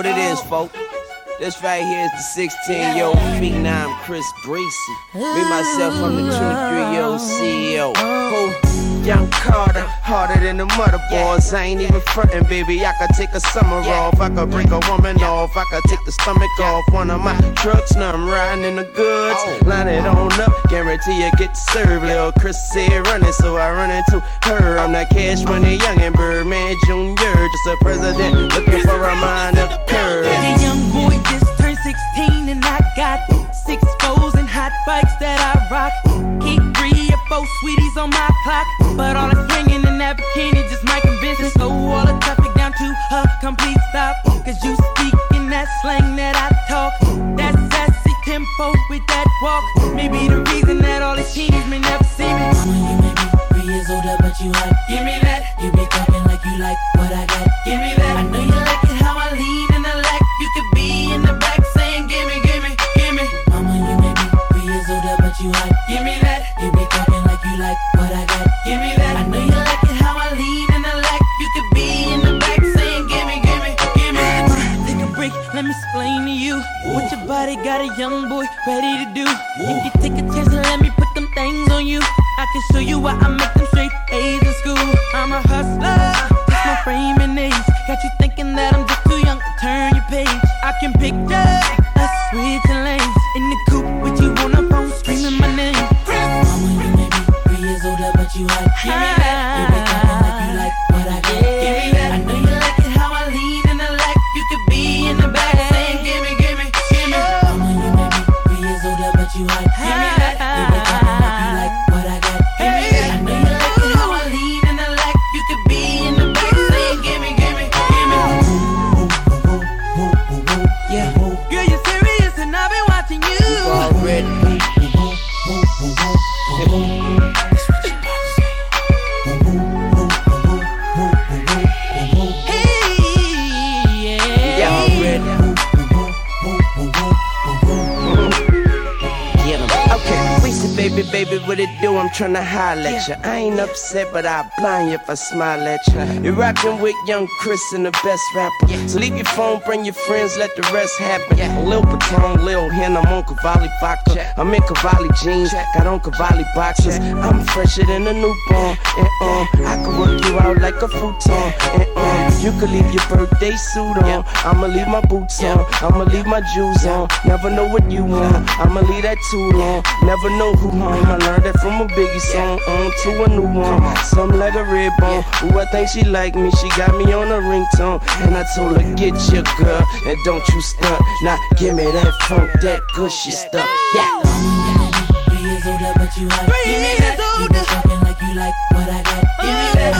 What it is, oh. folks? This right here is the 16 year old phenom Chris Breezy. Me, myself, I'm the 23 year old CEO. Oh. Who? Harder than the mother boys. I ain't even frontin', baby. I could take a summer off. I could break a woman off. I could take the stomach off one of my trucks. Now I'm riding in the goods. Oh. Line it on up, guarantee you get served. Lil' Chris said running, so I run into her. I'm that cash money young and Birdman Jr. Just a president looking for a mind of curve. Hey, young boy just turned 16 and I got six foes and hot bikes that I rock. Four sweeties on my clock. But all the swinging in that bikini just might convince me. Slow all the traffic down to a complete stop. Cause you speak in that slang that I talk. That sassy tempo with that walk. Maybe the reason that all these teens may never see me. You may be three years older, but you. Older, but you hot. give me that, You be talking like you like what I got. give me that. I know you like it how I lean in the Lac. You could be in the back saying, gimme, gimme, gimme. Take a break, let me explain to you what your body got a young boy ready to do. If you take a chance and let me put them things on you, I can show you why I make them straight you hot. Give me that. You be talking like you like what I got. Give me that. I know you like it how I lean in the Lac. You could be in the back saying, gimme, gimme, gimme. Mama, you may be three years older, but you hot. Give me that. You talking like you like what I got. Give me that. I know you like it how I. You could be in the back saying, gimme, gimme, gimme. Yeah, Girl, you're serious and I've been watching you. already. Baby, baby, what it do? I'm tryna holler at ya. I ain't upset, but I blind you if I smile at ya. You're rockin' with young Chris and the best rapper. So leave your phone, bring your friends, let the rest happen. Lil Patron, Lil Hen, I'm on Cavalli vodka. I'm in Cavalli jeans, got on Cavalli boxes. I'm fresher than a newborn. And um, I can work you out like a futon. And um, you could leave your birthday suit on. I'ma leave my boots on. I'ma leave my jewels on. Never know what you want. I'ma leave that too long. Never know who home. I learned that from a Biggie song. On to a new one. Something like a red bone. Ooh, I think she like me. She got me on a ringtone. And I told her, get your girl. And don't you stunt. Now give me that funk, that gushy stuff. Yeah. Three years older, but you hot. Three years You older. talking like you like what I got. Give me that. You